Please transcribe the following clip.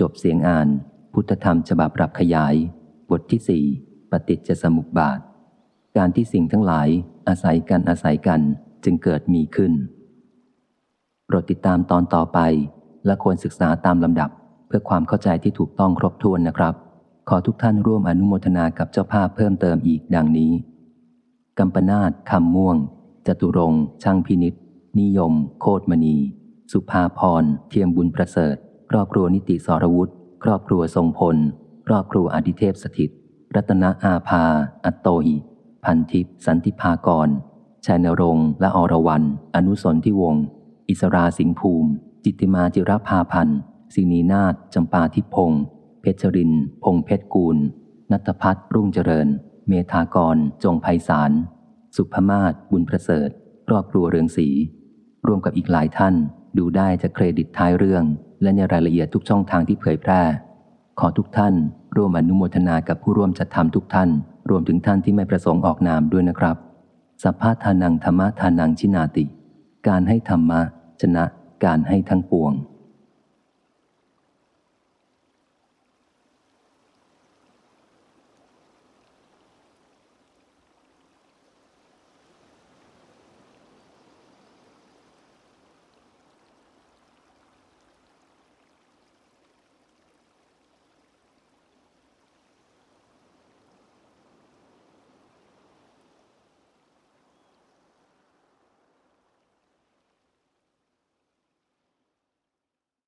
จบเสียงอ่าน พุทธธรรมฉบับปรับขยาย บทที่สี่ปฏิจจสมุปบาท การที่สิ่งทั้งหลาย อาศัยกันอาศัยกันจึงเกิดมีขึ้นโปรดติดตามตอนต่อไป และควรศึกษาตามลำดับ เพื่อความเข้าใจที่ถูกต้องครบถ้วนนะครับ ขอทุกท่านร่วมอนุโมทนากับเจ้าภาพเพิ่มเติมอีกดังนี้ กัมปนาตคำม่วง จตุรงช่างพินิษนิยม โคตมณี สุภาพร เทียมบุญประเสริฐ ครอบครัวนิติสรวุฒิครอบครัวทรงพล ครอบครัวอดิเทพสถิต รัตนอาภา อัตโตหิพันทิพสันติภากรชัยนรงและอรวรรณอนุสนที่วงศ์อิสราสิงห์ภูมิ จิติมาจิรภาพันธ์สินีนาถจำปาทิพงศ์เพชรริน พงเพชรกูล นัทพัฒน์รุ่งเจริญ เมธากร จงไพศาล สุภมาศบุญประเสริฐ ครอบครัวเรืองศรีร่วมกับอีกหลายท่าน ดูได้จากเครดิตท้ายเรื่อง และในรายละเอียดทุกช่องทางที่เผยแพร่ ขอทุกท่าน ร่วมอนุโมทนากับผู้ร่วมจัดทำทุกท่าน รวมถึงท่านที่ไม่ประสงค์ออกนามด้วยนะครับ สัพพะทานังธรรมะทานังชินาติ การให้ธรรมะชนะ การให้ทั้งปวง